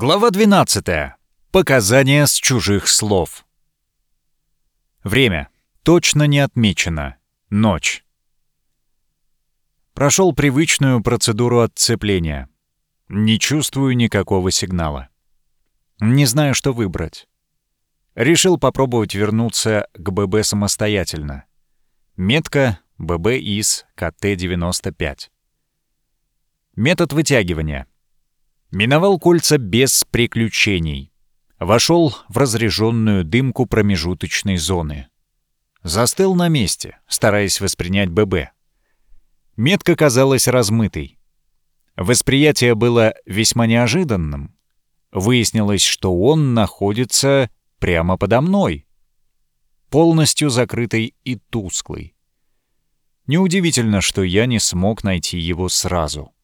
Глава 12. Показания с чужих слов. Время. Точно не отмечено. Ночь. Прошел привычную процедуру отцепления. Не чувствую никакого сигнала. Не знаю, что выбрать. Решил попробовать вернуться к ББ самостоятельно. Метка ББ из КТ-95. Метод вытягивания — Миновал кольца без приключений. Вошел в разреженную дымку промежуточной зоны. Застыл на месте, стараясь воспринять ББ. Метка казалась размытой. Восприятие было весьма неожиданным. Выяснилось, что он находится прямо подо мной. Полностью закрытый и тусклый. Неудивительно, что я не смог найти его сразу.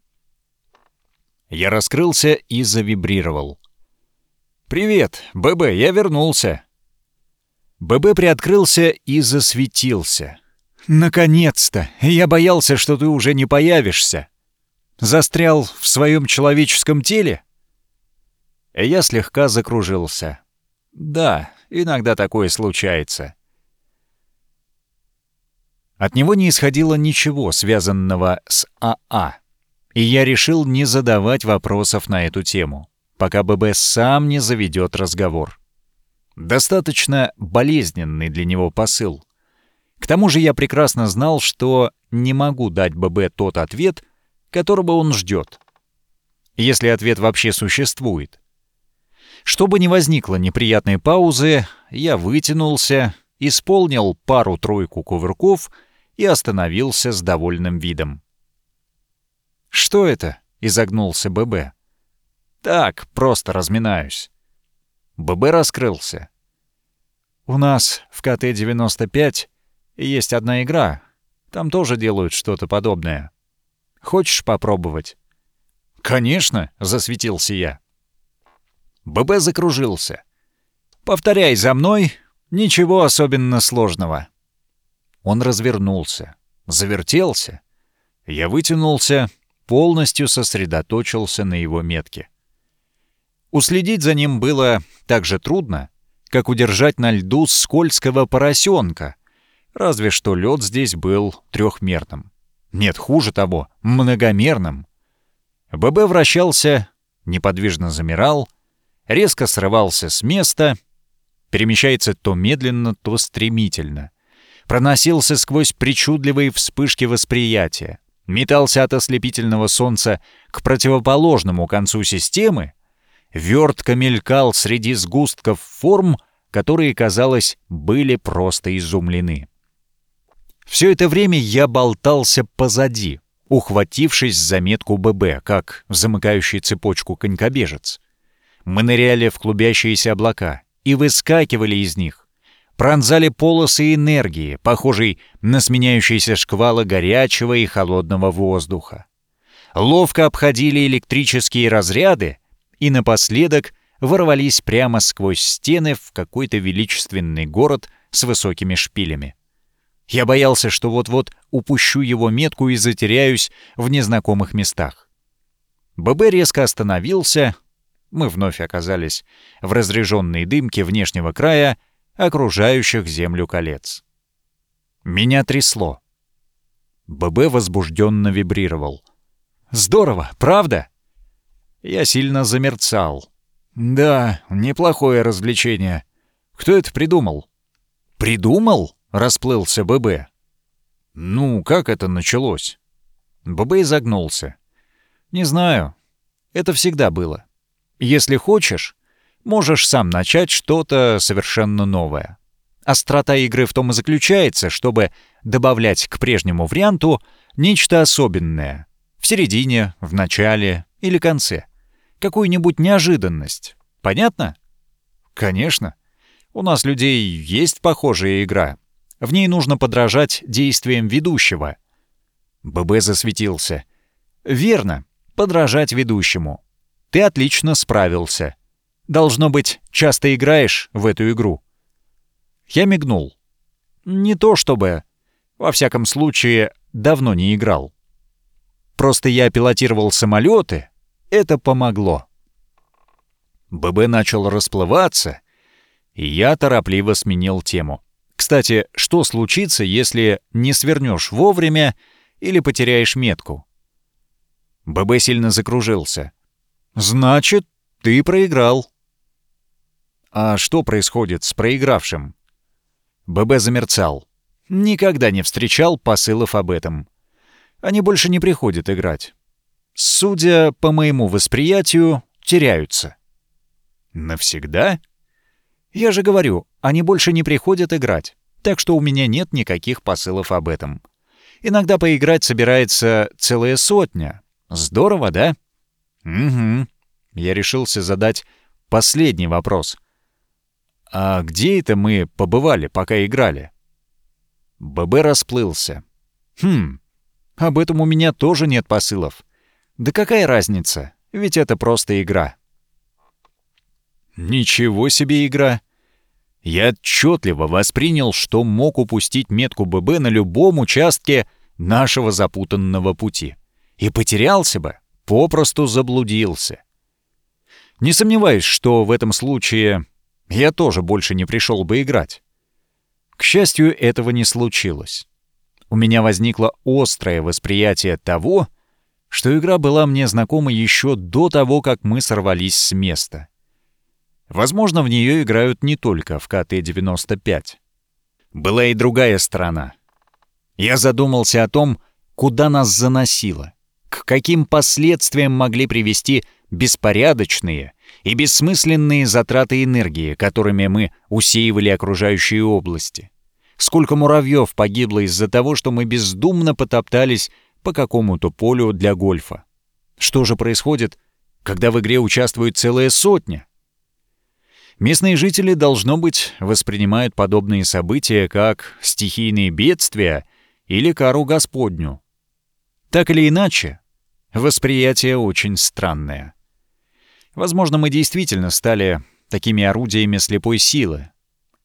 Я раскрылся и завибрировал. «Привет, ББ, я вернулся». ББ приоткрылся и засветился. «Наконец-то! Я боялся, что ты уже не появишься. Застрял в своем человеческом теле?» Я слегка закружился. «Да, иногда такое случается». От него не исходило ничего, связанного с АА и я решил не задавать вопросов на эту тему, пока ББ сам не заведет разговор. Достаточно болезненный для него посыл. К тому же я прекрасно знал, что не могу дать ББ тот ответ, которого он ждет. Если ответ вообще существует. Чтобы не возникло неприятной паузы, я вытянулся, исполнил пару-тройку кувырков и остановился с довольным видом. «Что это?» — изогнулся ББ. «Так, просто разминаюсь». ББ раскрылся. «У нас в КТ-95 есть одна игра. Там тоже делают что-то подобное. Хочешь попробовать?» «Конечно!» — засветился я. ББ закружился. «Повторяй за мной, ничего особенно сложного». Он развернулся, завертелся. Я вытянулся, полностью сосредоточился на его метке. Уследить за ним было так же трудно, как удержать на льду скользкого поросенка, разве что лед здесь был трехмерным. Нет, хуже того, многомерным. ББ вращался, неподвижно замирал, резко срывался с места, перемещается то медленно, то стремительно, проносился сквозь причудливые вспышки восприятия, метался от ослепительного солнца к противоположному концу системы, вертко мелькал среди сгустков форм, которые, казалось, были просто изумлены. Все это время я болтался позади, ухватившись за метку ББ, как замыкающий цепочку конькобежец. Мы ныряли в клубящиеся облака и выскакивали из них, пронзали полосы энергии, похожей на сменяющиеся шквалы горячего и холодного воздуха. Ловко обходили электрические разряды и напоследок ворвались прямо сквозь стены в какой-то величественный город с высокими шпилями. Я боялся, что вот-вот упущу его метку и затеряюсь в незнакомых местах. ББ резко остановился, мы вновь оказались в разряженной дымке внешнего края, окружающих Землю колец. Меня трясло. ББ возбужденно вибрировал. «Здорово, правда?» Я сильно замерцал. «Да, неплохое развлечение. Кто это придумал?» «Придумал?» — расплылся ББ. «Ну, как это началось?» ББ изогнулся. «Не знаю. Это всегда было. Если хочешь, можешь сам начать что-то совершенно новое. Острота игры в том и заключается, чтобы добавлять к прежнему варианту нечто особенное. В середине, в начале или конце. Какую-нибудь неожиданность. Понятно? Конечно. У нас людей есть похожая игра. В ней нужно подражать действиям ведущего. ББ засветился. Верно, подражать ведущему. Ты отлично справился. Должно быть, часто играешь в эту игру». Я мигнул. Не то чтобы. Во всяком случае, давно не играл. Просто я пилотировал самолеты. Это помогло. ББ начал расплываться, и я торопливо сменил тему. Кстати, что случится, если не свернешь вовремя или потеряешь метку? ББ сильно закружился. «Значит, ты проиграл». «А что происходит с проигравшим?» ББ замерцал. Никогда не встречал посылов об этом. Они больше не приходят играть. Судя по моему восприятию, теряются. Навсегда? Я же говорю, они больше не приходят играть, так что у меня нет никаких посылов об этом. Иногда поиграть собирается целая сотня. Здорово, да? Угу. Я решился задать последний вопрос. А где это мы побывали, пока играли? ББ расплылся. Хм, об этом у меня тоже нет посылов. Да какая разница, ведь это просто игра. Ничего себе игра. Я отчетливо воспринял, что мог упустить метку ББ на любом участке нашего запутанного пути. И потерялся бы, попросту заблудился. Не сомневаюсь, что в этом случае я тоже больше не пришел бы играть. К счастью, этого не случилось. У меня возникло острое восприятие того, что игра была мне знакома еще до того, как мы сорвались с места. Возможно, в нее играют не только в КТ-95. Была и другая сторона. Я задумался о том, куда нас заносило, к каким последствиям могли привести беспорядочные и бессмысленные затраты энергии, которыми мы усеивали окружающие области. Сколько муравьев погибло из-за того, что мы бездумно потоптались по какому-то полю для гольфа. Что же происходит, когда в игре участвует целая сотня? Местные жители, должно быть, воспринимают подобные события как стихийные бедствия или кару Господню. Так или иначе, восприятие очень странное. Возможно, мы действительно стали такими орудиями слепой силы.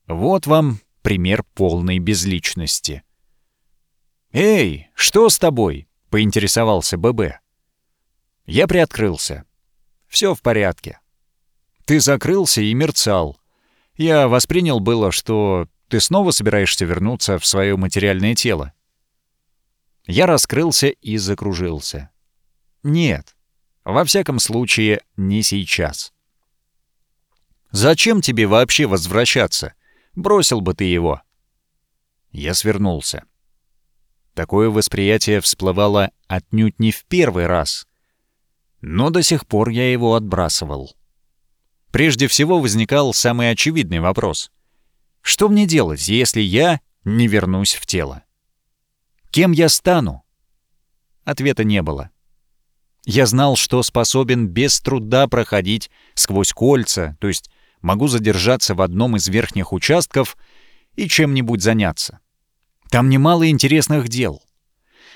Вот вам пример полной безличности. «Эй, что с тобой?» — поинтересовался ББ. Я приоткрылся. Все в порядке. Ты закрылся и мерцал. Я воспринял было, что ты снова собираешься вернуться в свое материальное тело. Я раскрылся и закружился. Нет, во всяком случае, не сейчас. Зачем тебе вообще возвращаться? Бросил бы ты его. Я свернулся. Такое восприятие всплывало отнюдь не в первый раз. Но до сих пор я его отбрасывал. Прежде всего возникал самый очевидный вопрос. Что мне делать, если я не вернусь в тело? Кем я стану? Ответа не было. Я знал, что способен без труда проходить сквозь кольца, то есть могу задержаться в одном из верхних участков и чем-нибудь заняться. Там немало интересных дел.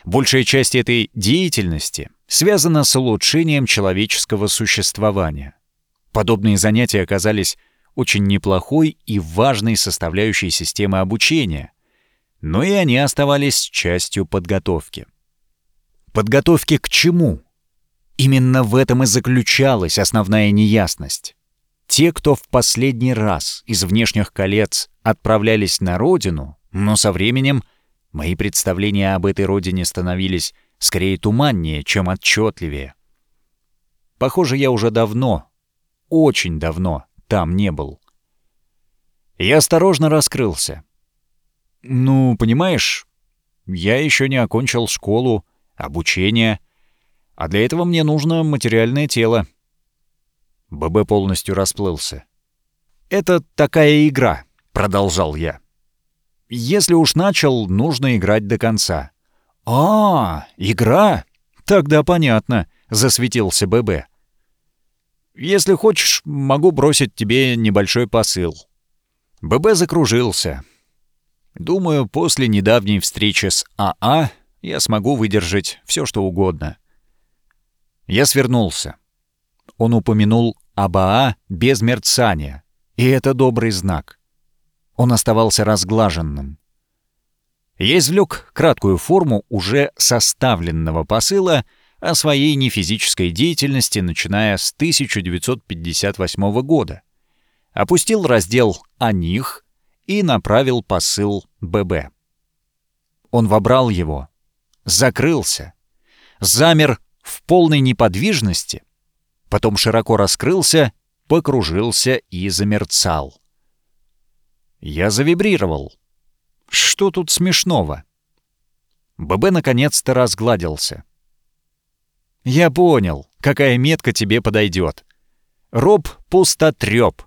Большая часть этой деятельности связана с улучшением человеческого существования. Подобные занятия оказались очень неплохой и важной составляющей системы обучения, но и они оставались частью подготовки. Подготовки к чему? Именно в этом и заключалась основная неясность. Те, кто в последний раз из внешних колец отправлялись на родину, но со временем мои представления об этой родине становились скорее туманнее, чем отчетливее. Похоже, я уже давно, очень давно там не был. Я осторожно раскрылся. Ну, понимаешь, я еще не окончил школу, обучение, а для этого мне нужно материальное тело. ББ полностью расплылся. «Это такая игра», — продолжал я. «Если уж начал, нужно играть до конца». «А, игра? Тогда понятно», — засветился ББ. «Если хочешь, могу бросить тебе небольшой посыл». ББ закружился. «Думаю, после недавней встречи с АА а я смогу выдержать все, что угодно». Я свернулся. Он упомянул АБА без мерцания, и это добрый знак. Он оставался разглаженным. Я извлек краткую форму уже составленного посыла, о своей нефизической деятельности, начиная с 1958 года. Опустил раздел «О них» и направил посыл ББ. Он вобрал его, закрылся, замер в полной неподвижности, потом широко раскрылся, покружился и замерцал. Я завибрировал. Что тут смешного? ББ наконец-то разгладился. «Я понял, какая метка тебе подойдет. Роб пустотрёп».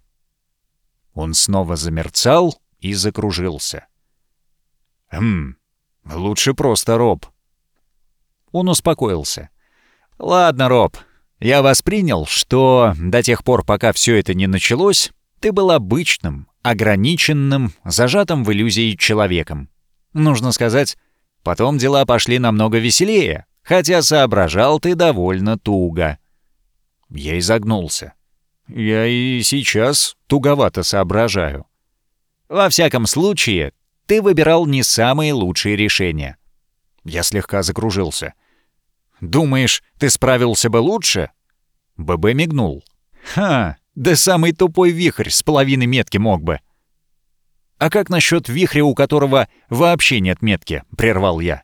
Он снова замерцал и закружился. «Хм, лучше просто Роб». Он успокоился. «Ладно, Роб, я воспринял, что до тех пор, пока все это не началось, ты был обычным, ограниченным, зажатым в иллюзии человеком. Нужно сказать, потом дела пошли намного веселее, хотя соображал ты довольно туго. Я изогнулся. Я и сейчас туговато соображаю. Во всяком случае, ты выбирал не самые лучшие решения. Я слегка закружился. Думаешь, ты справился бы лучше? ББ мигнул. Ха, да самый тупой вихрь с половиной метки мог бы. «А как насчет вихря, у которого вообще нет метки?» — прервал я.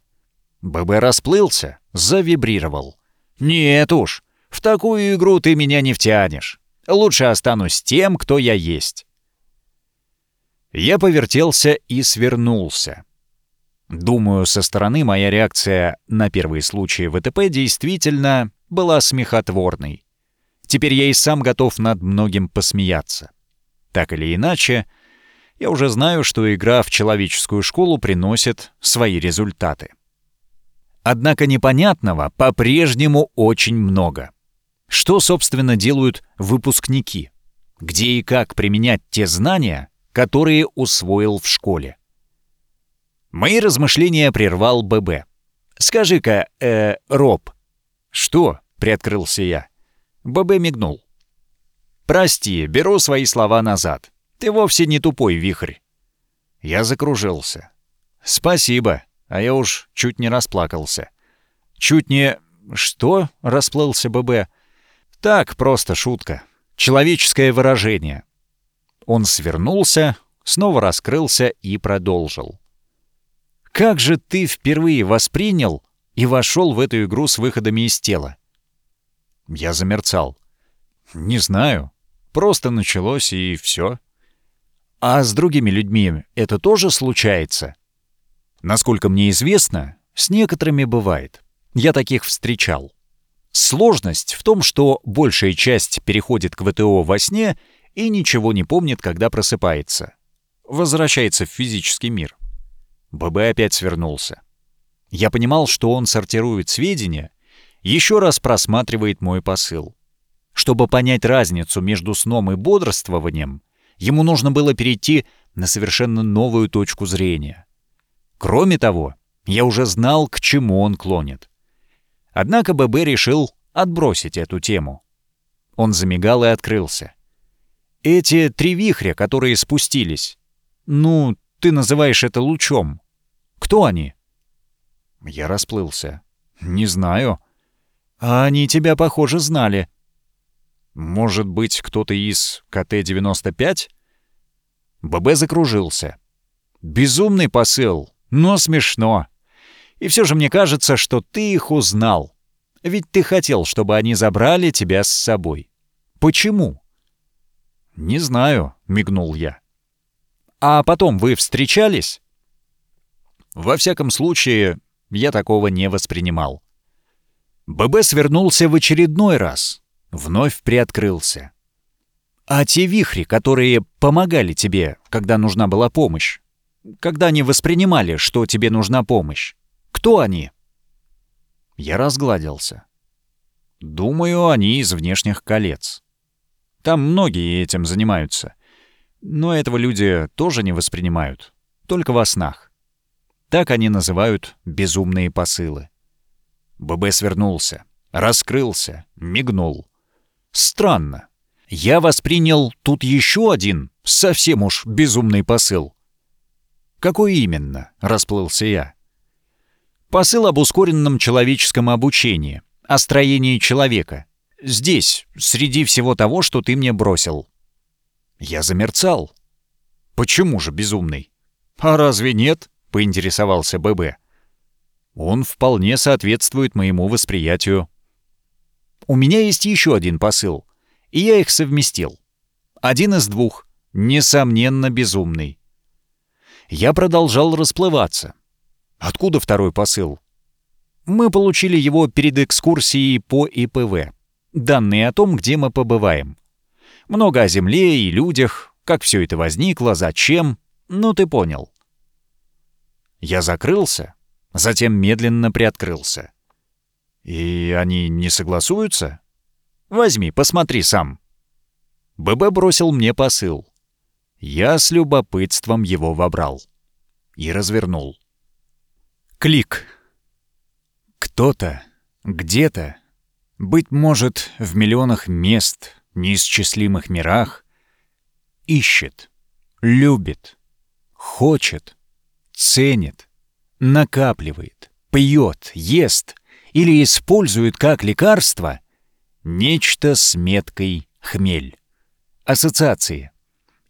ББ расплылся, завибрировал. «Нет уж, в такую игру ты меня не втянешь. Лучше останусь тем, кто я есть». Я повертелся и свернулся. Думаю, со стороны моя реакция на первые случаи ВТП действительно была смехотворной. Теперь я и сам готов над многим посмеяться. Так или иначе, я уже знаю, что игра в человеческую школу приносит свои результаты. Однако непонятного по-прежнему очень много. Что, собственно, делают выпускники? Где и как применять те знания, которые усвоил в школе? Мои размышления прервал ББ. «Скажи-ка, э, Роб». «Что?» — приоткрылся я. ББ мигнул. «Прости, беру свои слова назад. Ты вовсе не тупой вихрь». Я закружился. «Спасибо, а я уж чуть не расплакался». «Чуть не...» «Что?» — расплылся ББ. «Так, просто шутка. Человеческое выражение». Он свернулся, снова раскрылся и продолжил. «Как же ты впервые воспринял и вошел в эту игру с выходами из тела?» Я замерцал. «Не знаю. Просто началось, и все. А с другими людьми это тоже случается?» Насколько мне известно, с некоторыми бывает. Я таких встречал. Сложность в том, что большая часть переходит к ВТО во сне и ничего не помнит, когда просыпается. Возвращается в физический мир. ББ опять свернулся. Я понимал, что он сортирует сведения еще раз просматривает мой посыл. Чтобы понять разницу между сном и бодрствованием, ему нужно было перейти на совершенно новую точку зрения. Кроме того, я уже знал, к чему он клонит. Однако ББ решил отбросить эту тему. Он замигал и открылся. «Эти три вихря, которые спустились, ну, ты называешь это лучом. Кто они?» Я расплылся. «Не знаю. А они тебя, похоже, знали. Может быть, кто-то из КТ-95? ББ закружился. Безумный посыл, но смешно. И все же мне кажется, что ты их узнал. Ведь ты хотел, чтобы они забрали тебя с собой. Почему? Не знаю, мигнул я. А потом вы встречались? Во всяком случае, я такого не воспринимал. ББ свернулся в очередной раз, вновь приоткрылся. «А те вихри, которые помогали тебе, когда нужна была помощь? Когда они воспринимали, что тебе нужна помощь? Кто они?» Я разгладился. «Думаю, они из внешних колец. Там многие этим занимаются. Но этого люди тоже не воспринимают, только во снах. Так они называют безумные посылы. ББ свернулся, раскрылся, мигнул. Странно. Я воспринял тут еще один, совсем уж безумный посыл. «Какой именно?» — расплылся я. «Посыл об ускоренном человеческом обучении, о строении человека. Здесь, среди всего того, что ты мне бросил». Я замерцал. «Почему же безумный?» «А разве нет?» — поинтересовался ББ. «Он вполне соответствует моему восприятию». «У меня есть еще один посыл, и я их совместил. Один из двух, несомненно, безумный». Я продолжал расплываться. Откуда второй посыл? Мы получили его перед экскурсией по ИПВ. Данные о том, где мы побываем. Много о Земле и людях, как все это возникло, зачем, ну ты понял. Я закрылся, затем медленно приоткрылся. И они не согласуются? Возьми, посмотри сам. ББ бросил мне посыл. Я с любопытством его вобрал. И развернул. Клик. Кто-то, где-то, быть может, в миллионах мест, неисчислимых мирах, ищет, любит, хочет, ценит, накапливает, пьет, ест или использует как лекарство нечто с меткой хмель. Ассоциации.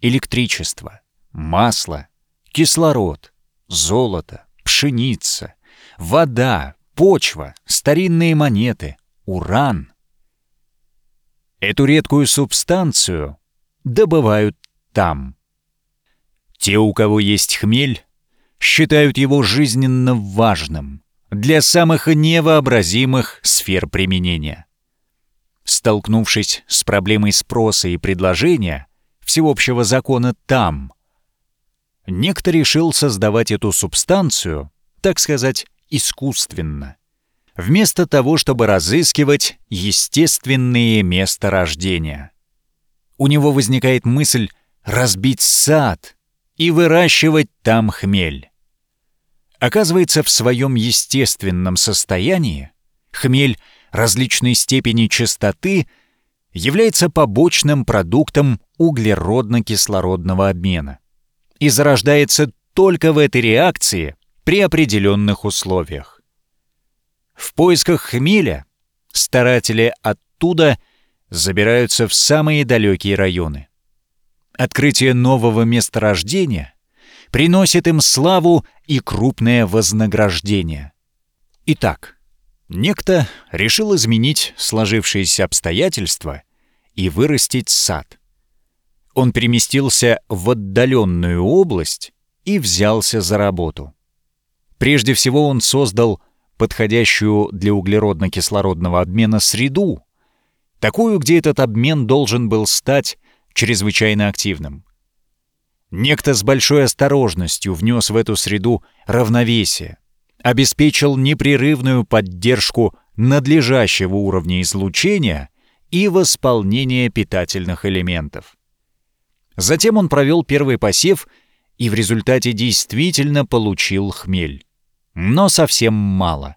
Электричество, масло, кислород, золото, пшеница, вода, почва, старинные монеты, уран. Эту редкую субстанцию добывают там. Те, у кого есть хмель, считают его жизненно важным для самых невообразимых сфер применения. Столкнувшись с проблемой спроса и предложения, всеобщего закона там, некто решил создавать эту субстанцию, так сказать, искусственно, вместо того, чтобы разыскивать естественные месторождения. У него возникает мысль разбить сад и выращивать там хмель. Оказывается, в своем естественном состоянии хмель различной степени чистоты является побочным продуктом углеродно-кислородного обмена и зарождается только в этой реакции при определенных условиях. В поисках хмеля старатели оттуда забираются в самые далекие районы. Открытие нового месторождения приносит им славу и крупное вознаграждение. Итак, некто решил изменить сложившиеся обстоятельства и вырастить сад он переместился в отдаленную область и взялся за работу. Прежде всего он создал подходящую для углеродно-кислородного обмена среду, такую, где этот обмен должен был стать чрезвычайно активным. Некто с большой осторожностью внес в эту среду равновесие, обеспечил непрерывную поддержку надлежащего уровня излучения и восполнения питательных элементов. Затем он провел первый посев и в результате действительно получил хмель. Но совсем мало.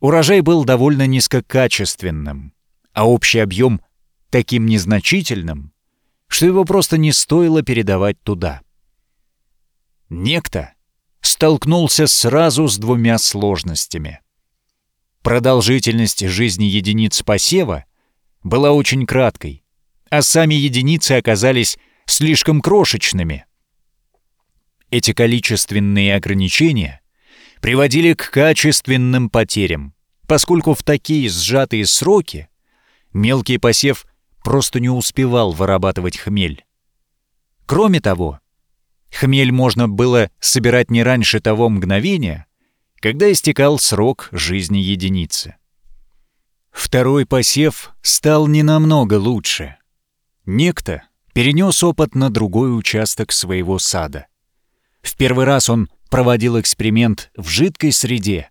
Урожай был довольно низкокачественным, а общий объем таким незначительным, что его просто не стоило передавать туда. Некто столкнулся сразу с двумя сложностями. Продолжительность жизни единиц посева была очень краткой, а сами единицы оказались слишком крошечными. Эти количественные ограничения приводили к качественным потерям, поскольку в такие сжатые сроки мелкий посев просто не успевал вырабатывать хмель. Кроме того, хмель можно было собирать не раньше того мгновения, когда истекал срок жизни единицы. Второй посев стал не намного лучше — Некто перенес опыт на другой участок своего сада. В первый раз он проводил эксперимент в жидкой среде,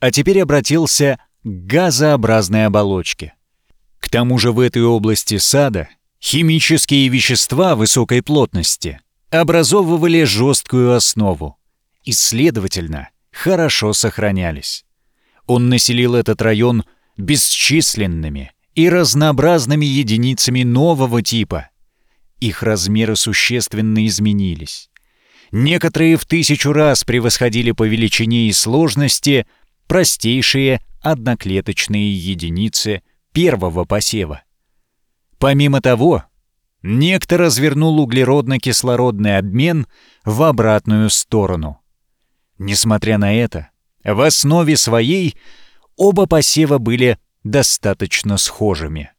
а теперь обратился к газообразной оболочке. К тому же в этой области сада химические вещества высокой плотности образовывали жесткую основу и, следовательно, хорошо сохранялись. Он населил этот район бесчисленными, и разнообразными единицами нового типа. Их размеры существенно изменились. Некоторые в тысячу раз превосходили по величине и сложности простейшие одноклеточные единицы первого посева. Помимо того, некто развернул углеродно-кислородный обмен в обратную сторону. Несмотря на это, в основе своей оба посева были достаточно схожими.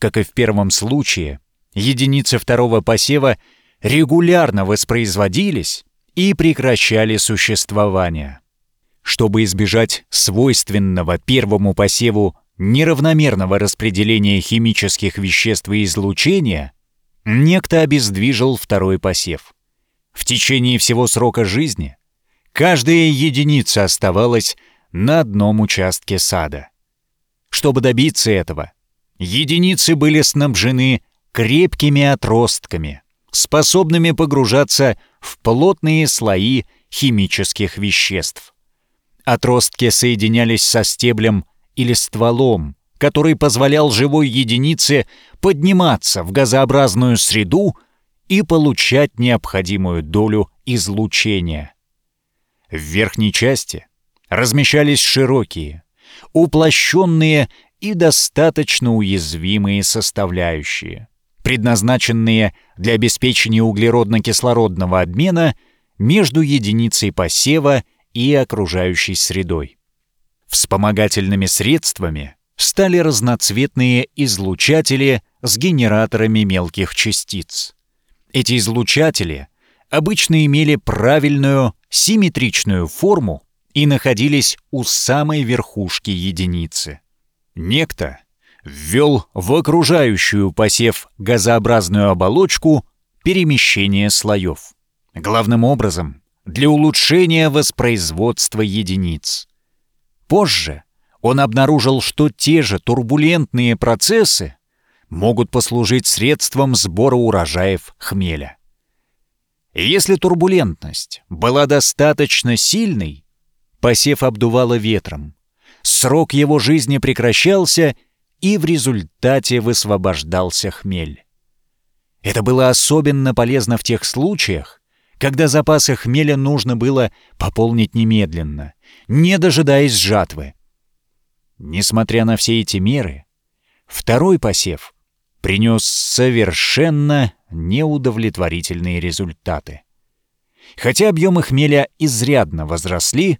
Как и в первом случае, единицы второго посева регулярно воспроизводились и прекращали существование. Чтобы избежать свойственного первому посеву неравномерного распределения химических веществ и излучения, некто обездвижил второй посев. В течение всего срока жизни каждая единица оставалась на одном участке сада. Чтобы добиться этого, единицы были снабжены крепкими отростками, способными погружаться в плотные слои химических веществ. Отростки соединялись со стеблем или стволом, который позволял живой единице подниматься в газообразную среду и получать необходимую долю излучения. В верхней части размещались широкие, уплощенные и достаточно уязвимые составляющие, предназначенные для обеспечения углеродно-кислородного обмена между единицей посева и окружающей средой. Вспомогательными средствами стали разноцветные излучатели с генераторами мелких частиц. Эти излучатели обычно имели правильную симметричную форму и находились у самой верхушки единицы. Некто ввел в окружающую посев газообразную оболочку перемещение слоев. Главным образом для улучшения воспроизводства единиц. Позже он обнаружил, что те же турбулентные процессы могут послужить средством сбора урожаев хмеля. И если турбулентность была достаточно сильной, посев обдувало ветром, срок его жизни прекращался, и в результате высвобождался хмель. Это было особенно полезно в тех случаях, когда запасы хмеля нужно было пополнить немедленно, не дожидаясь жатвы. Несмотря на все эти меры, второй посев принес совершенно неудовлетворительные результаты. Хотя объемы хмеля изрядно возросли,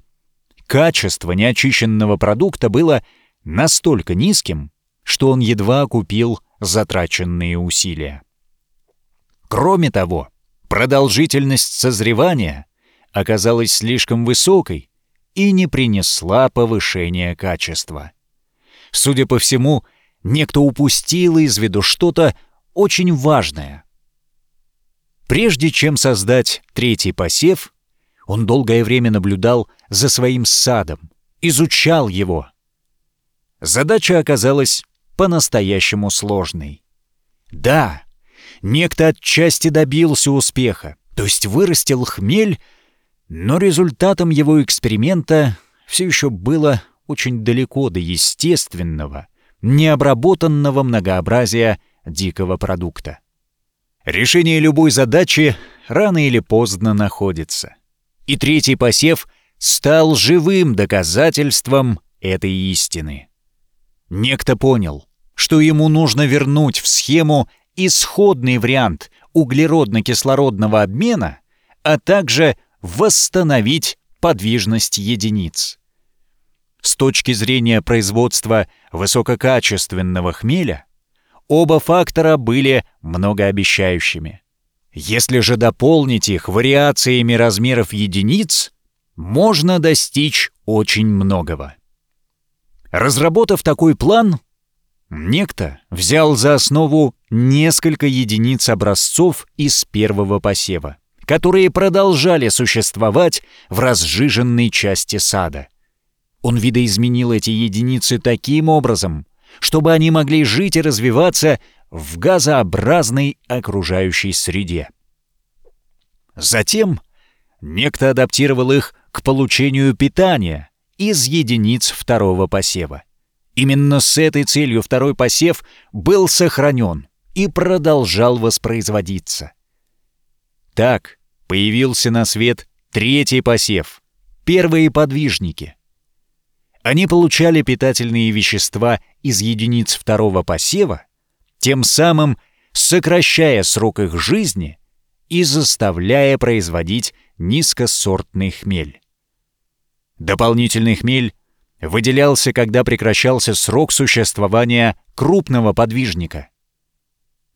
качество неочищенного продукта было настолько низким, что он едва окупил затраченные усилия. Кроме того, продолжительность созревания оказалась слишком высокой и не принесла повышения качества. Судя по всему, некто упустил из виду что-то очень важное. Прежде чем создать третий посев, он долгое время наблюдал за своим садом, изучал его. Задача оказалась по-настоящему сложной. Да, некто отчасти добился успеха, то есть вырастил хмель, но результатом его эксперимента все еще было очень далеко до естественного, необработанного многообразия дикого продукта. Решение любой задачи рано или поздно находится. И третий посев стал живым доказательством этой истины. Некто понял, что ему нужно вернуть в схему исходный вариант углеродно-кислородного обмена, а также восстановить подвижность единиц. С точки зрения производства высококачественного хмеля, оба фактора были многообещающими. Если же дополнить их вариациями размеров единиц, можно достичь очень многого. Разработав такой план, Некто взял за основу несколько единиц образцов из первого посева, которые продолжали существовать в разжиженной части сада. Он видоизменил эти единицы таким образом, чтобы они могли жить и развиваться в газообразной окружающей среде. Затем некто адаптировал их к получению питания из единиц второго посева. Именно с этой целью второй посев был сохранен и продолжал воспроизводиться. Так появился на свет третий посев, первые подвижники. Они получали питательные вещества из единиц второго посева, тем самым сокращая срок их жизни и заставляя производить низкосортный хмель. Дополнительный хмель выделялся, когда прекращался срок существования крупного подвижника.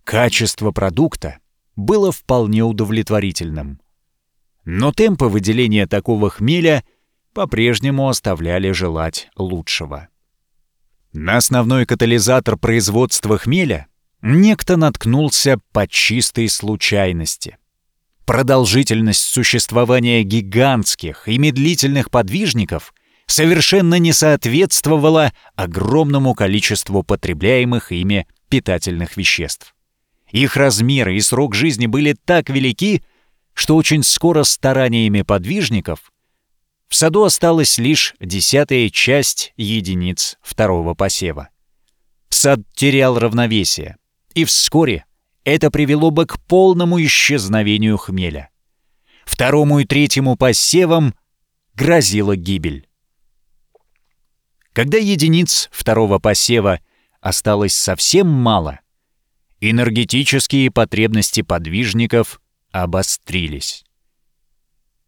Качество продукта было вполне удовлетворительным. Но темпы выделения такого хмеля по-прежнему оставляли желать лучшего. На основной катализатор производства хмеля некто наткнулся по чистой случайности. Продолжительность существования гигантских и медлительных подвижников совершенно не соответствовала огромному количеству потребляемых ими питательных веществ. Их размеры и срок жизни были так велики, что очень скоро стараниями подвижников в саду осталась лишь десятая часть единиц второго посева. Сад терял равновесие, и вскоре это привело бы к полному исчезновению хмеля. Второму и третьему посевам грозила гибель. Когда единиц второго посева осталось совсем мало, энергетические потребности подвижников обострились.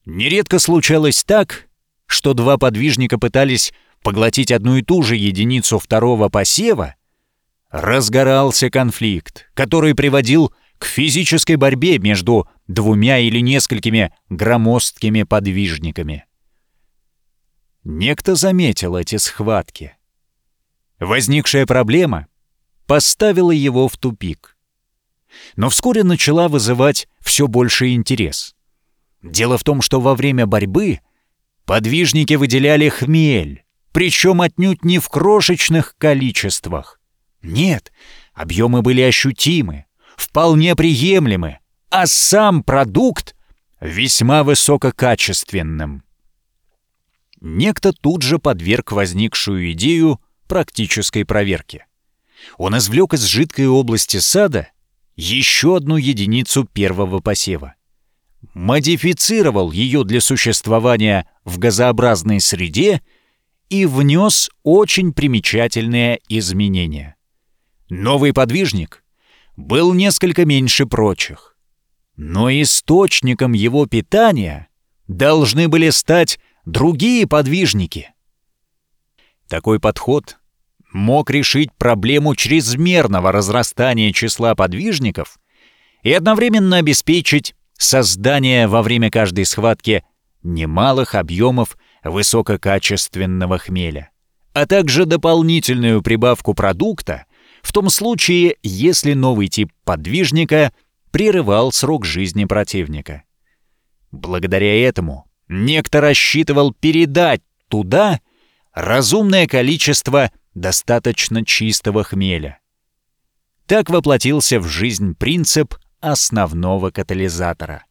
Нередко случалось так, что два подвижника пытались поглотить одну и ту же единицу второго посева, разгорался конфликт, который приводил к физической борьбе между двумя или несколькими громоздкими подвижниками. Некто заметил эти схватки. Возникшая проблема поставила его в тупик. Но вскоре начала вызывать все больший интерес. Дело в том, что во время борьбы подвижники выделяли хмель, причем отнюдь не в крошечных количествах. Нет, объемы были ощутимы, вполне приемлемы, а сам продукт весьма высококачественным. Некто тут же подверг возникшую идею практической проверки. Он извлек из жидкой области сада еще одну единицу первого посева. Модифицировал ее для существования в газообразной среде и внес очень примечательные изменения. Новый подвижник был несколько меньше прочих, но источником его питания должны были стать другие подвижники. Такой подход мог решить проблему чрезмерного разрастания числа подвижников и одновременно обеспечить создание во время каждой схватки немалых объемов высококачественного хмеля, а также дополнительную прибавку продукта в том случае, если новый тип подвижника прерывал срок жизни противника. Благодаря этому Некто рассчитывал передать туда разумное количество достаточно чистого хмеля. Так воплотился в жизнь принцип основного катализатора.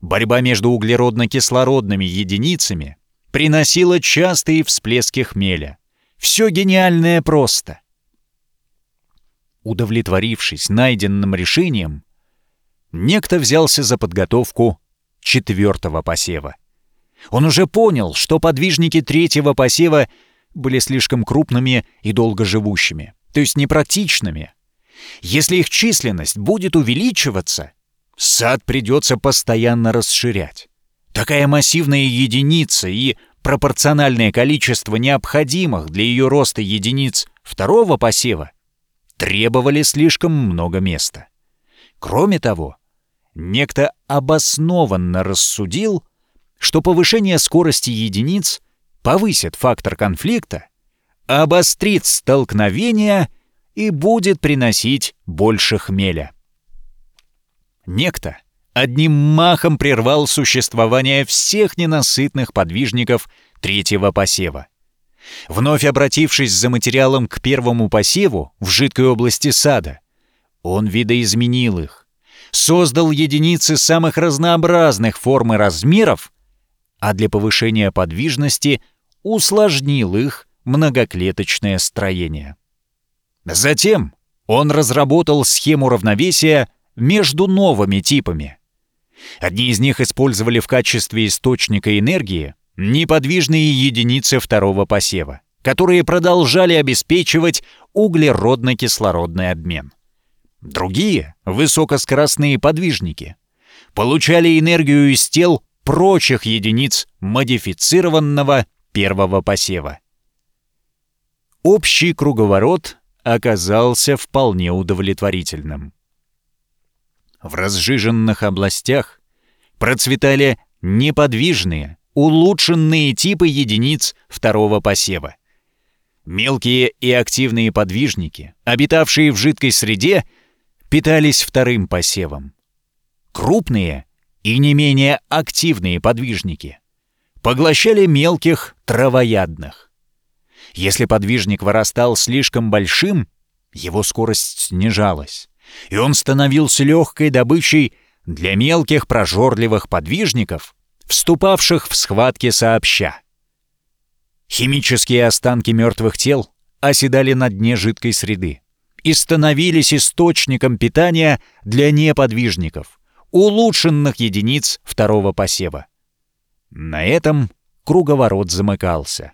Борьба между углеродно-кислородными единицами приносила частые всплески хмеля. Все гениальное просто. Удовлетворившись найденным решением, некто взялся за подготовку четвертого посева. Он уже понял, что подвижники третьего посева были слишком крупными и долгоживущими, то есть непрактичными. Если их численность будет увеличиваться, сад придется постоянно расширять. Такая массивная единица и пропорциональное количество необходимых для ее роста единиц второго посева требовали слишком много места. Кроме того, некто обоснованно рассудил, что повышение скорости единиц повысит фактор конфликта, обострит столкновение и будет приносить больше хмеля. Некто одним махом прервал существование всех ненасытных подвижников третьего посева. Вновь обратившись за материалом к первому посеву в жидкой области сада, он видоизменил их, создал единицы самых разнообразных форм и размеров а для повышения подвижности усложнил их многоклеточное строение. Затем он разработал схему равновесия между новыми типами. Одни из них использовали в качестве источника энергии неподвижные единицы второго посева, которые продолжали обеспечивать углеродно-кислородный обмен. Другие, высокоскоростные подвижники, получали энергию из тел прочих единиц модифицированного первого посева. Общий круговорот оказался вполне удовлетворительным. В разжиженных областях процветали неподвижные, улучшенные типы единиц второго посева. Мелкие и активные подвижники, обитавшие в жидкой среде, питались вторым посевом. Крупные и не менее активные подвижники поглощали мелких травоядных. Если подвижник вырастал слишком большим, его скорость снижалась, и он становился легкой добычей для мелких прожорливых подвижников, вступавших в схватки сообща. Химические останки мертвых тел оседали на дне жидкой среды и становились источником питания для неподвижников, улучшенных единиц второго посева. На этом круговорот замыкался.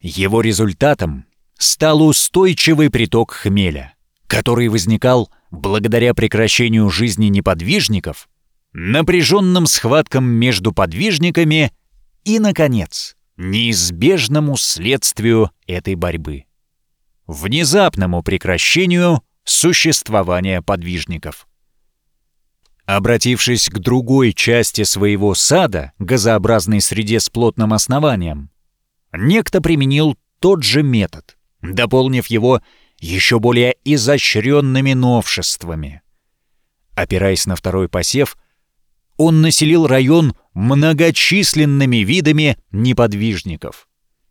Его результатом стал устойчивый приток хмеля, который возникал благодаря прекращению жизни неподвижников, напряженным схваткам между подвижниками и, наконец, неизбежному следствию этой борьбы — внезапному прекращению существования подвижников. Обратившись к другой части своего сада, газообразной среде с плотным основанием, некто применил тот же метод, дополнив его еще более изощренными новшествами. Опираясь на второй посев, он населил район многочисленными видами неподвижников,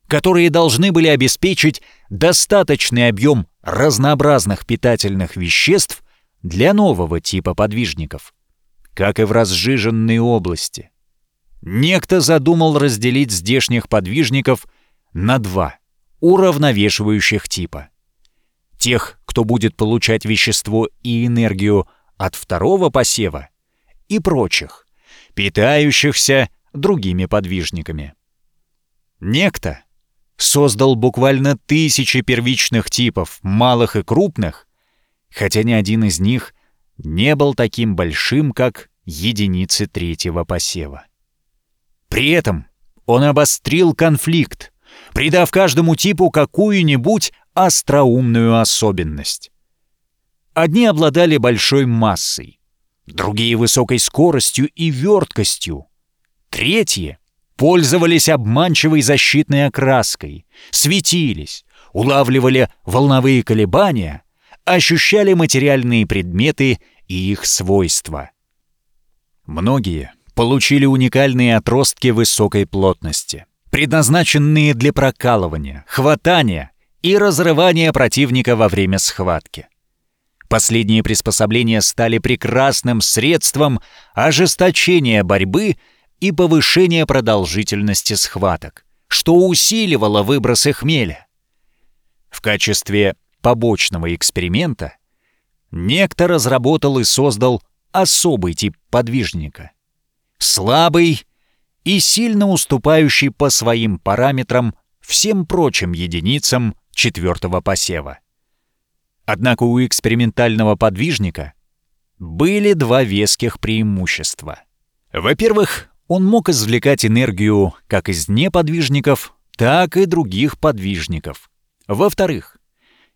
которые должны были обеспечить достаточный объем разнообразных питательных веществ для нового типа подвижников как и в разжиженной области. Некто задумал разделить здешних подвижников на два уравновешивающих типа. Тех, кто будет получать вещество и энергию от второго посева, и прочих, питающихся другими подвижниками. Некто создал буквально тысячи первичных типов, малых и крупных, хотя ни один из них не был таким большим, как единицы третьего посева. При этом он обострил конфликт, придав каждому типу какую-нибудь остроумную особенность. Одни обладали большой массой, другие — высокой скоростью и верткостью, третьи пользовались обманчивой защитной окраской, светились, улавливали волновые колебания — ощущали материальные предметы и их свойства. Многие получили уникальные отростки высокой плотности, предназначенные для прокалывания, хватания и разрывания противника во время схватки. Последние приспособления стали прекрасным средством ожесточения борьбы и повышения продолжительности схваток, что усиливало выбросы хмеля. В качестве побочного эксперимента некто разработал и создал особый тип подвижника. Слабый и сильно уступающий по своим параметрам всем прочим единицам четвертого посева. Однако у экспериментального подвижника были два веских преимущества. Во-первых, он мог извлекать энергию как из неподвижников, так и других подвижников. Во-вторых,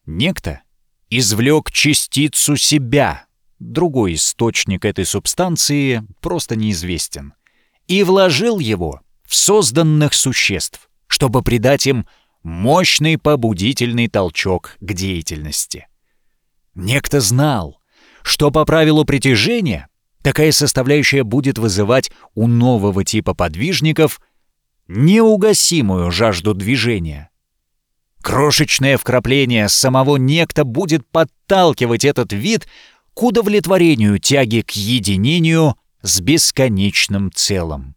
Некто извлек частицу себя, другой источник этой субстанции просто неизвестен, и вложил его в созданных существ, чтобы придать им мощный побудительный толчок к деятельности. Некто знал, что по правилу притяжения такая составляющая будет вызывать у нового типа подвижников неугасимую жажду движения, Крошечное вкрапление самого некто будет подталкивать этот вид к удовлетворению тяги к единению с бесконечным целым.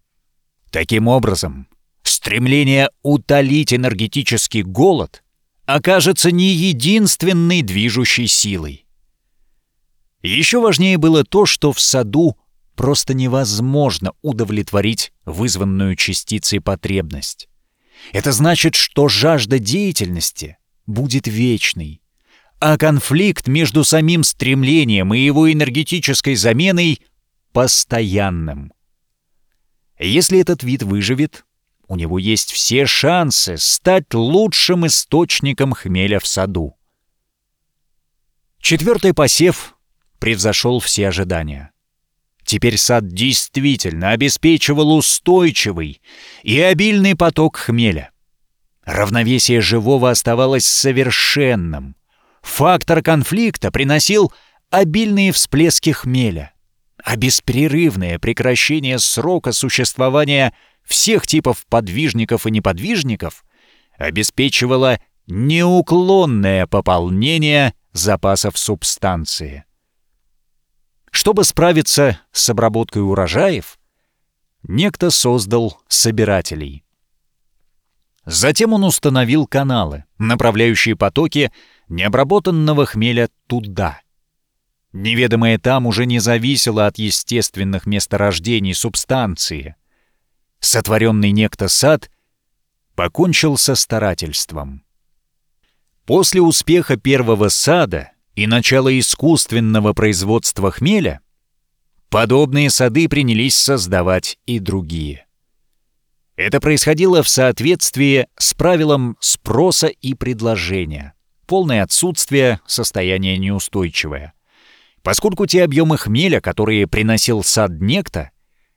Таким образом, стремление утолить энергетический голод окажется не единственной движущей силой. Еще важнее было то, что в саду просто невозможно удовлетворить вызванную частицей потребность. Это значит, что жажда деятельности будет вечной, а конфликт между самим стремлением и его энергетической заменой — постоянным. Если этот вид выживет, у него есть все шансы стать лучшим источником хмеля в саду. Четвертый посев превзошел все ожидания. Теперь сад действительно обеспечивал устойчивый и обильный поток хмеля. Равновесие живого оставалось совершенным. Фактор конфликта приносил обильные всплески хмеля, а беспрерывное прекращение срока существования всех типов подвижников и неподвижников обеспечивало неуклонное пополнение запасов субстанции. Чтобы справиться с обработкой урожаев, некто создал собирателей. Затем он установил каналы, направляющие потоки необработанного хмеля туда. Неведомое там уже не зависело от естественных месторождений субстанции. Сотворенный некто сад покончил со старательством. После успеха первого сада и начала искусственного производства хмеля, подобные сады принялись создавать и другие. Это происходило в соответствии с правилом спроса и предложения. Полное отсутствие, состояние неустойчивое. Поскольку те объемы хмеля, которые приносил сад некто,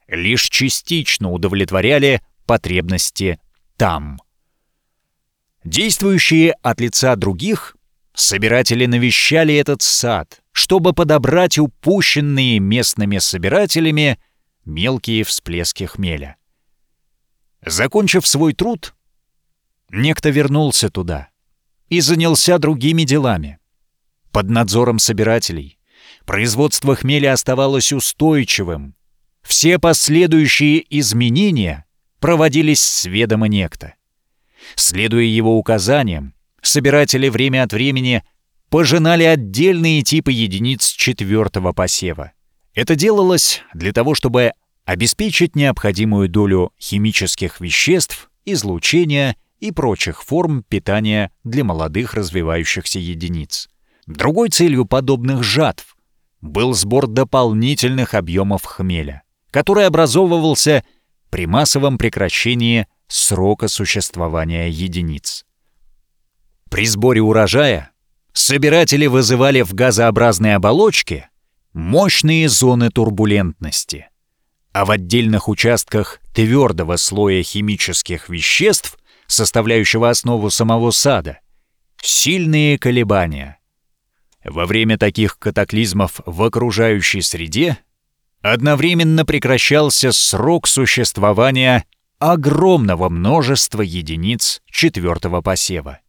лишь частично удовлетворяли потребности там. Действующие от лица других Собиратели навещали этот сад, чтобы подобрать упущенные местными собирателями мелкие всплески хмеля. Закончив свой труд, некто вернулся туда и занялся другими делами. Под надзором собирателей производство хмеля оставалось устойчивым. Все последующие изменения проводились с ведома некто. Следуя его указаниям, собиратели время от времени пожинали отдельные типы единиц четвертого посева. Это делалось для того, чтобы обеспечить необходимую долю химических веществ, излучения и прочих форм питания для молодых развивающихся единиц. Другой целью подобных жатв был сбор дополнительных объемов хмеля, который образовывался при массовом прекращении срока существования единиц. При сборе урожая собиратели вызывали в газообразной оболочке мощные зоны турбулентности, а в отдельных участках твердого слоя химических веществ, составляющего основу самого сада, сильные колебания. Во время таких катаклизмов в окружающей среде одновременно прекращался срок существования огромного множества единиц четвертого посева.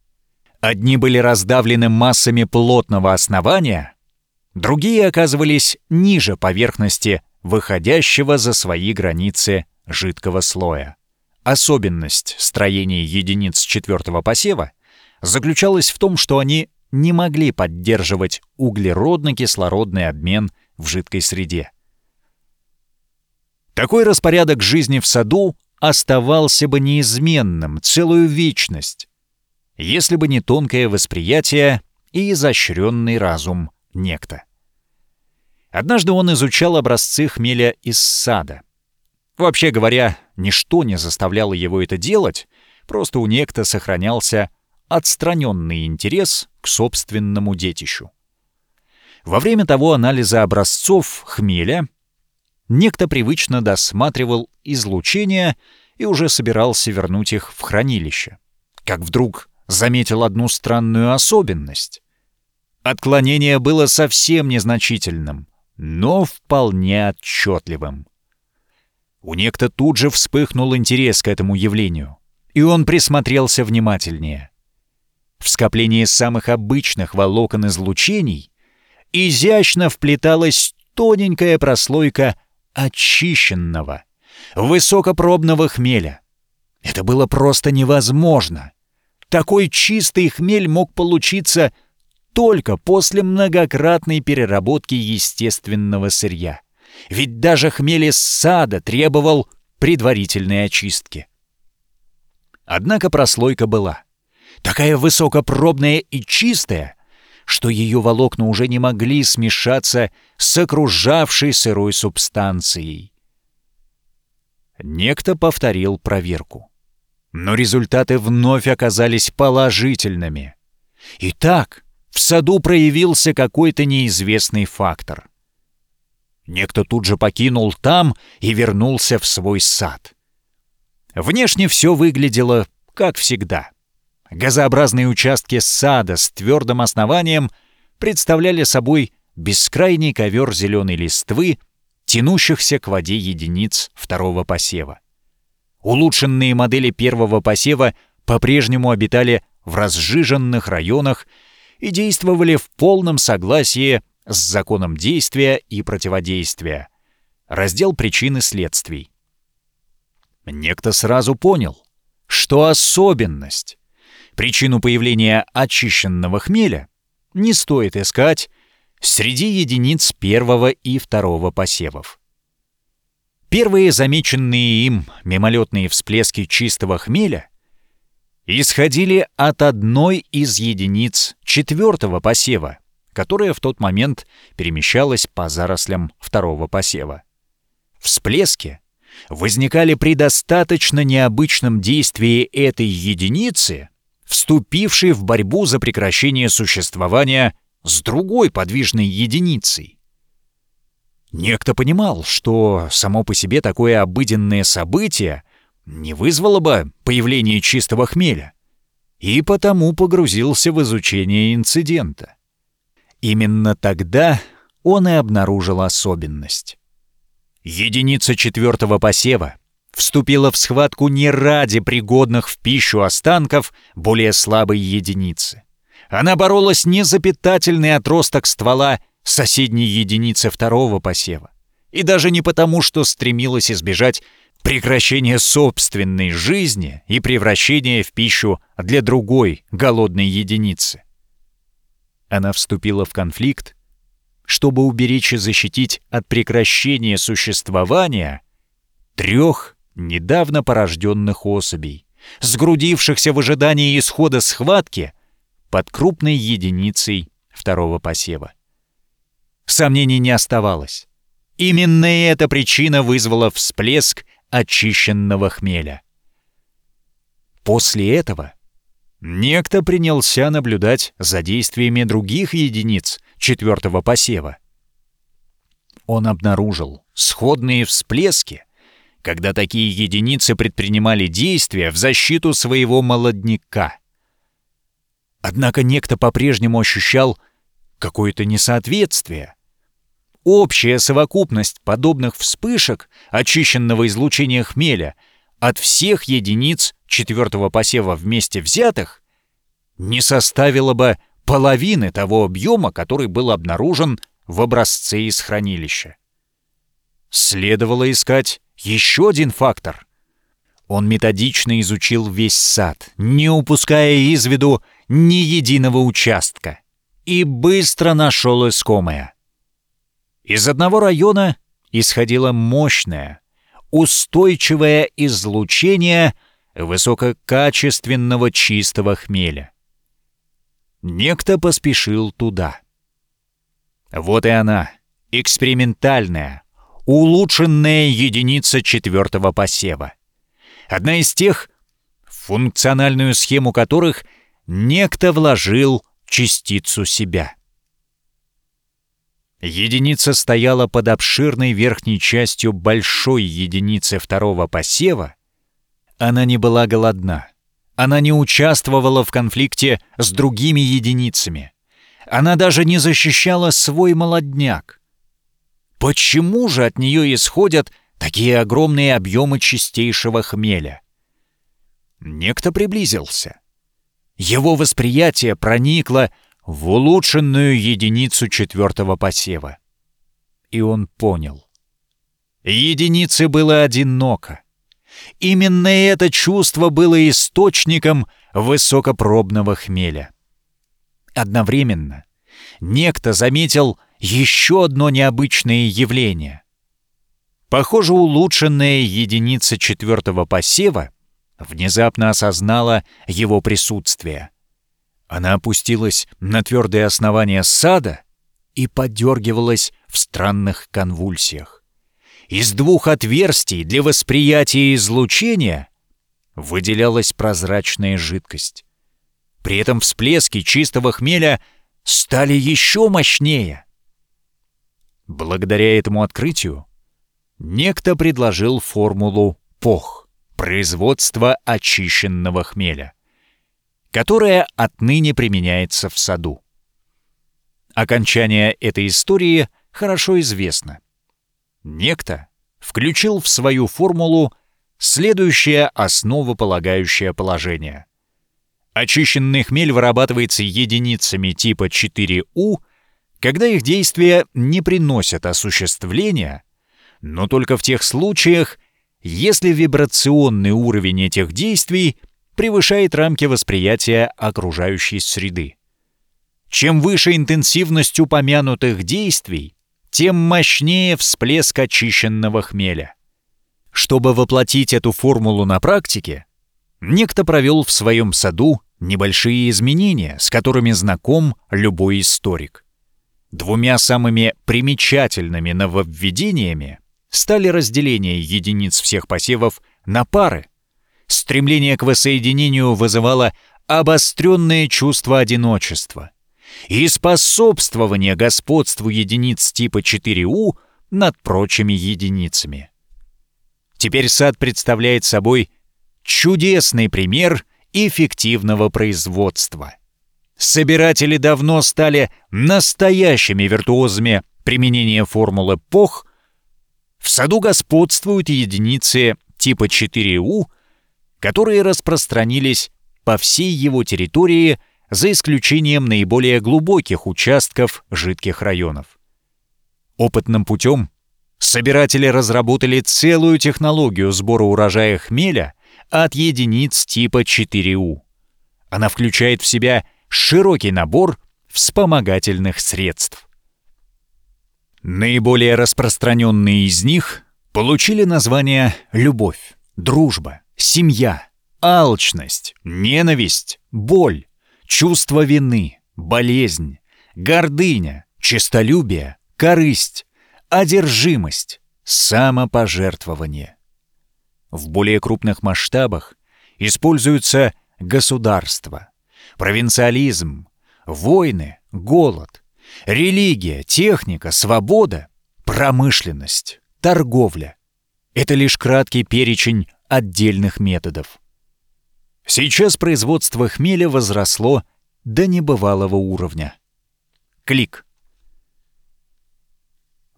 Одни были раздавлены массами плотного основания, другие оказывались ниже поверхности выходящего за свои границы жидкого слоя. Особенность строения единиц четвертого посева заключалась в том, что они не могли поддерживать углеродно-кислородный обмен в жидкой среде. Такой распорядок жизни в саду оставался бы неизменным целую вечность, если бы не тонкое восприятие и изощренный разум некто. Однажды он изучал образцы хмеля из сада. Вообще говоря, ничто не заставляло его это делать, просто у некто сохранялся отстраненный интерес к собственному детищу. Во время того анализа образцов хмеля некто привычно досматривал излучение и уже собирался вернуть их в хранилище. Как вдруг заметил одну странную особенность. Отклонение было совсем незначительным, но вполне отчетливым. У некто тут же вспыхнул интерес к этому явлению, и он присмотрелся внимательнее. В скоплении самых обычных волокон излучений изящно вплеталась тоненькая прослойка очищенного, высокопробного хмеля. Это было просто невозможно. Такой чистый хмель мог получиться только после многократной переработки естественного сырья. ведь даже хмель из сада требовал предварительной очистки. Однако прослойка была. Такая высокопробная и чистая, что ее волокна уже не могли смешаться с окружавшей сырой субстанцией. Некто повторил проверку. Но результаты вновь оказались положительными. Итак, в саду проявился какой-то неизвестный фактор. Некто тут же покинул там и вернулся в свой сад. Внешне все выглядело как всегда. Газообразные участки сада с твердым основанием представляли собой бескрайний ковер зеленой листвы, тянущихся к воде единиц второго посева. Улучшенные модели первого посева по-прежнему обитали в разжиженных районах и действовали в полном согласии с законом действия и противодействия. Раздел причин и следствий. Некто сразу понял, что особенность, причину появления очищенного хмеля не стоит искать среди единиц первого и второго посевов. Первые замеченные им мимолетные всплески чистого хмеля исходили от одной из единиц четвертого посева, которая в тот момент перемещалась по зарослям второго посева. Всплески возникали при достаточно необычном действии этой единицы, вступившей в борьбу за прекращение существования с другой подвижной единицей. Некто понимал, что само по себе такое обыденное событие не вызвало бы появление чистого хмеля, и потому погрузился в изучение инцидента. Именно тогда он и обнаружил особенность. Единица четвертого посева вступила в схватку не ради пригодных в пищу останков более слабой единицы. Она боролась не за питательный отросток ствола соседней единицы второго посева. И даже не потому, что стремилась избежать прекращения собственной жизни и превращения в пищу для другой голодной единицы. Она вступила в конфликт, чтобы уберечь и защитить от прекращения существования трех недавно порожденных особей, сгрудившихся в ожидании исхода схватки под крупной единицей второго посева. Сомнений не оставалось. Именно эта причина вызвала всплеск очищенного хмеля. После этого некто принялся наблюдать за действиями других единиц четвертого посева. Он обнаружил сходные всплески, когда такие единицы предпринимали действия в защиту своего молодняка. Однако некто по-прежнему ощущал какое-то несоответствие — Общая совокупность подобных вспышек очищенного излучения хмеля от всех единиц четвертого посева вместе взятых не составила бы половины того объема, который был обнаружен в образце из хранилища. Следовало искать еще один фактор. Он методично изучил весь сад, не упуская из виду ни единого участка, и быстро нашел искомое — из одного района исходило мощное, устойчивое излучение высококачественного чистого хмеля. Некто поспешил туда. Вот и она, экспериментальная, улучшенная единица четвертого посева. Одна из тех, функциональную схему которых некто вложил частицу себя. Единица стояла под обширной верхней частью большой единицы второго посева. Она не была голодна. Она не участвовала в конфликте с другими единицами. Она даже не защищала свой молодняк. Почему же от нее исходят такие огромные объемы чистейшего хмеля? Некто приблизился. Его восприятие проникло в улучшенную единицу четвертого посева. И он понял. Единице было одиноко. Именно это чувство было источником высокопробного хмеля. Одновременно некто заметил еще одно необычное явление. Похоже, улучшенная единица четвертого посева внезапно осознала его присутствие. Она опустилась на твердое основание сада и подергивалась в странных конвульсиях. Из двух отверстий для восприятия излучения выделялась прозрачная жидкость. При этом всплески чистого хмеля стали еще мощнее. Благодаря этому открытию некто предложил формулу ПОХ — производство очищенного хмеля, которая отныне применяется в саду. Окончание этой истории хорошо известно. Некто включил в свою формулу следующее основополагающее положение. Очищенный хмель вырабатывается единицами типа 4У, когда их действия не приносят осуществления, но только в тех случаях, если вибрационный уровень этих действий превышает рамки восприятия окружающей среды. Чем выше интенсивность упомянутых действий, тем мощнее всплеск очищенного хмеля. Чтобы воплотить эту формулу на практике, некто провел в своем саду небольшие изменения, с которыми знаком любой историк. Двумя самыми примечательными нововведениями стали разделение единиц всех посевов на пары. Стремление к воссоединению вызывало обостренное чувство одиночества и способствование господству единиц типа 4У над прочими единицами. Теперь сад представляет собой чудесный пример эффективного производства. Собиратели давно стали настоящими виртуозами применения формулы ПОХ. В саду господствуют единицы типа 4У, которые распространились по всей его территории за исключением наиболее глубоких участков жидких районов. Опытным путем собиратели разработали целую технологию сбора урожая хмеля от единиц типа 4У. Она включает в себя широкий набор вспомогательных средств. Наиболее распространенные из них получили названия «любовь», «дружба», «семья», «алчность», «ненависть», «боль», «чувство вины», «болезнь», «гордыня», «честолюбие», «корысть», «одержимость», «самопожертвование». В более крупных масштабах используются государство, провинциализм, войны, голод, религия, техника, свобода, промышленность, торговля. Это лишь краткий перечень отдельных методов. Сейчас производство хмеля возросло до небывалого уровня. Клик.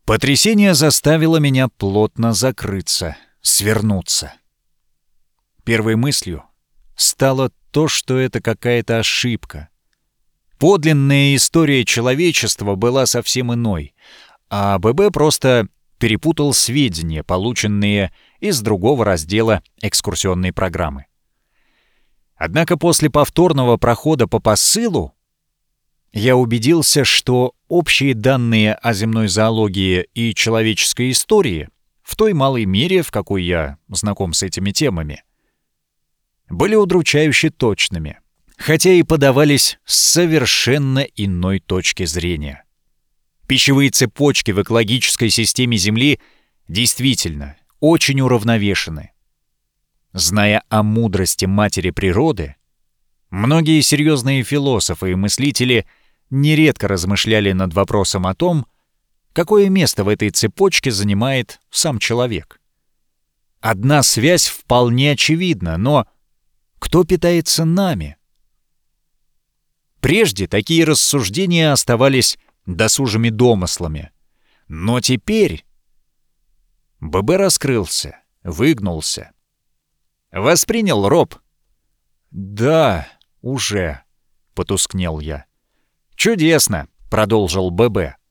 Потрясение заставило меня плотно закрыться — свернуться. Первой мыслью стало то, что это какая-то ошибка. Подлинная история человечества была совсем иной, а ББ просто перепутал сведения, полученные из другого раздела экскурсионной программы. Однако после повторного прохода по посылу я убедился, что общие данные о земной зоологии и человеческой истории — в той малой мере, в какой я знаком с этими темами, были удручающе точными, хотя и подавались с совершенно иной точки зрения. Пищевые цепочки в экологической системе Земли действительно очень уравновешены. Зная о мудрости матери природы, многие серьезные философы и мыслители нередко размышляли над вопросом о том, какое место в этой цепочке занимает сам человек. Одна связь вполне очевидна, но кто питается нами? Прежде такие рассуждения оставались досужими домыслами. Но теперь... ББ раскрылся, выгнулся. «Воспринял, Роб?» «Да, уже», — потускнел я. «Чудесно», — продолжил ББ.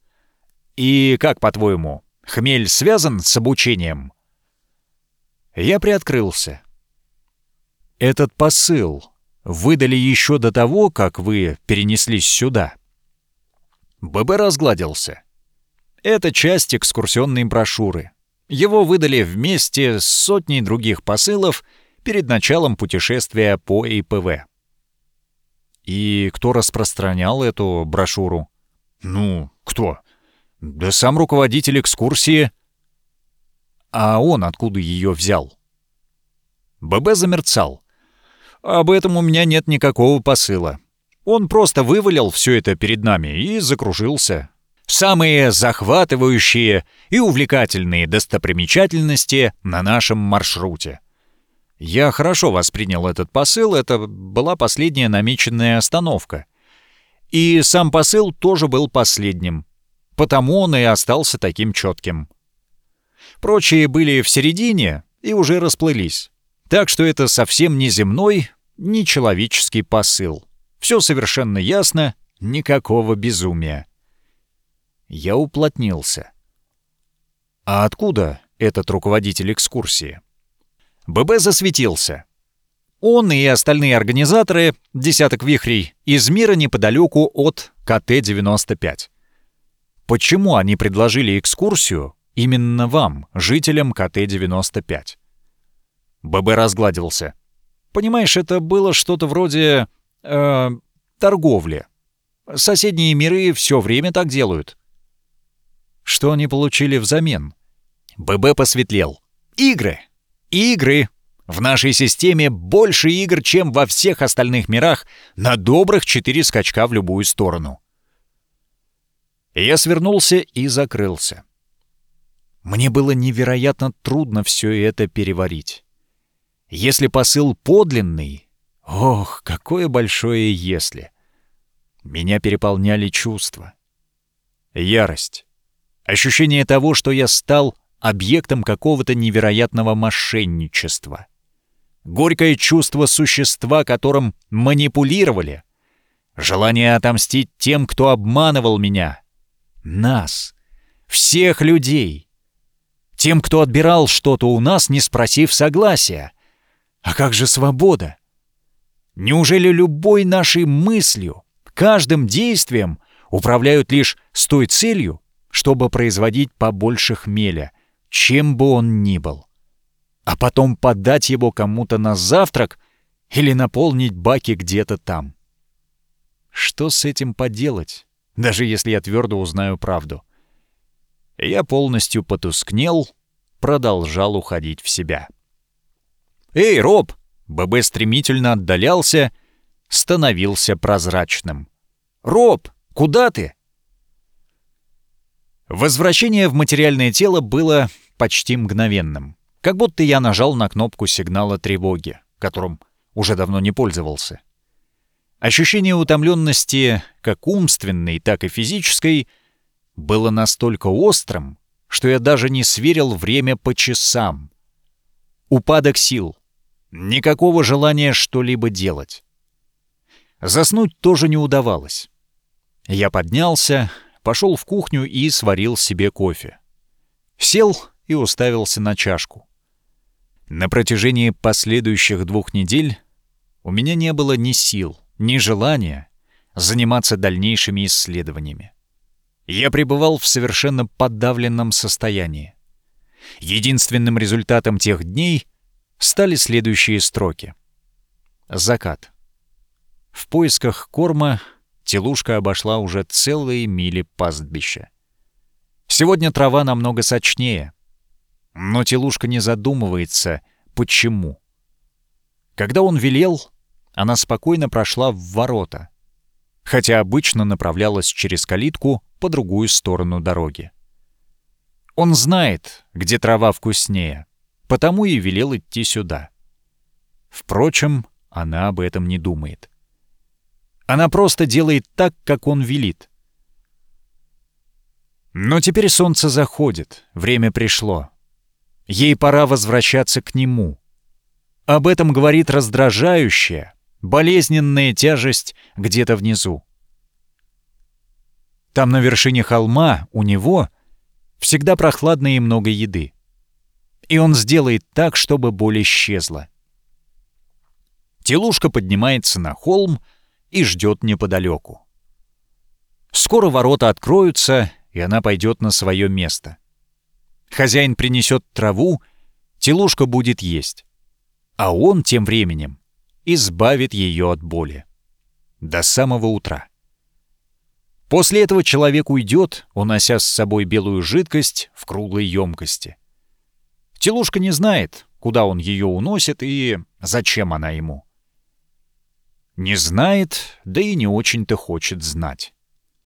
И как, по-твоему, хмель связан с обучением? Я приоткрылся. Этот посыл выдали еще до того, как вы перенеслись сюда. ББ разгладился. Это часть экскурсионной брошюры. Его выдали вместе с сотней других посылов перед началом путешествия по ИПВ. И кто распространял эту брошюру? Ну, кто? Да сам руководитель экскурсии. А он откуда ее взял? ББ замерцал. Об этом у меня нет никакого посыла. Он просто вывалил все это перед нами и закружился. Самые захватывающие и увлекательные достопримечательности на нашем маршруте. Я хорошо воспринял этот посыл, это была последняя намеченная остановка. И сам посыл тоже был последним, потому он и остался таким четким. Прочие были в середине и уже расплылись. Так что это совсем не земной, не человеческий посыл. Все совершенно ясно, никакого безумия. Я уплотнился. А откуда этот руководитель экскурсии? ББ засветился. Он и остальные организаторы, десяток вихрей, из мира неподалеку от КТ-95. Почему они предложили экскурсию именно вам, жителям КТ-95? ББ разгладился. «Понимаешь, это было что-то вроде... Э, торговли. Соседние миры все время так делают». Что они получили взамен? ББ посветлел. «Игры! Игры! В нашей системе больше игр, чем во всех остальных мирах, на добрых четыре скачка в любую сторону». Я свернулся и закрылся. Мне было невероятно трудно все это переварить. Если посыл подлинный, ох, какое большое «если». Меня переполняли чувства. Ярость. Ощущение того, что я стал объектом какого-то невероятного мошенничества. Горькое чувство существа, которым манипулировали. Желание отомстить тем, кто обманывал меня. Нас. Всех людей. Тем, кто отбирал что-то у нас, не спросив согласия. А как же свобода? Неужели любой нашей мыслью, каждым действием управляют лишь с той целью, чтобы производить побольше хмеля, чем бы он ни был, а потом подать его кому-то на завтрак или наполнить баки где-то там? Что с этим поделать, даже если я твердо узнаю правду? Я полностью потускнел, продолжал уходить в себя. «Эй, Роб!» ББ стремительно отдалялся, становился прозрачным. «Роб, куда ты?» Возвращение в материальное тело было почти мгновенным. Как будто я нажал на кнопку сигнала тревоги, которым уже давно не пользовался. Ощущение утомленности, как умственной, так и физической, было настолько острым, что я даже не сверил время по часам. Упадок сил, Никакого желания что-либо делать. Заснуть тоже не удавалось. Я поднялся, пошел в кухню и сварил себе кофе. Сел и уставился на чашку. На протяжении последующих двух недель у меня не было ни сил, ни желания заниматься дальнейшими исследованиями. Я пребывал в совершенно подавленном состоянии. Единственным результатом тех дней стали следующие строки. Закат. В поисках корма телушка обошла уже целые мили пастбища. Сегодня трава намного сочнее. Но телушка не задумывается, почему. Когда он велел, она спокойно прошла в ворота, хотя обычно направлялась через калитку по другую сторону дороги. Он знает, где трава вкуснее — потому и велел идти сюда. Впрочем, она об этом не думает. Она просто делает так, как он велит. Но теперь солнце заходит, время пришло. Ей пора возвращаться к нему. Об этом говорит раздражающая, болезненная тяжесть где-то внизу. Там на вершине холма у него всегда прохладно и много еды и он сделает так, чтобы боль исчезла. Телушка поднимается на холм и ждет неподалеку. Скоро ворота откроются, и она пойдет на свое место. Хозяин принесет траву, телушка будет есть. А он тем временем избавит ее от боли. До самого утра. После этого человек уйдет, унося с собой белую жидкость в круглой емкости. Телушка не знает, куда он ее уносит и зачем она ему. Не знает, да и не очень-то хочет знать.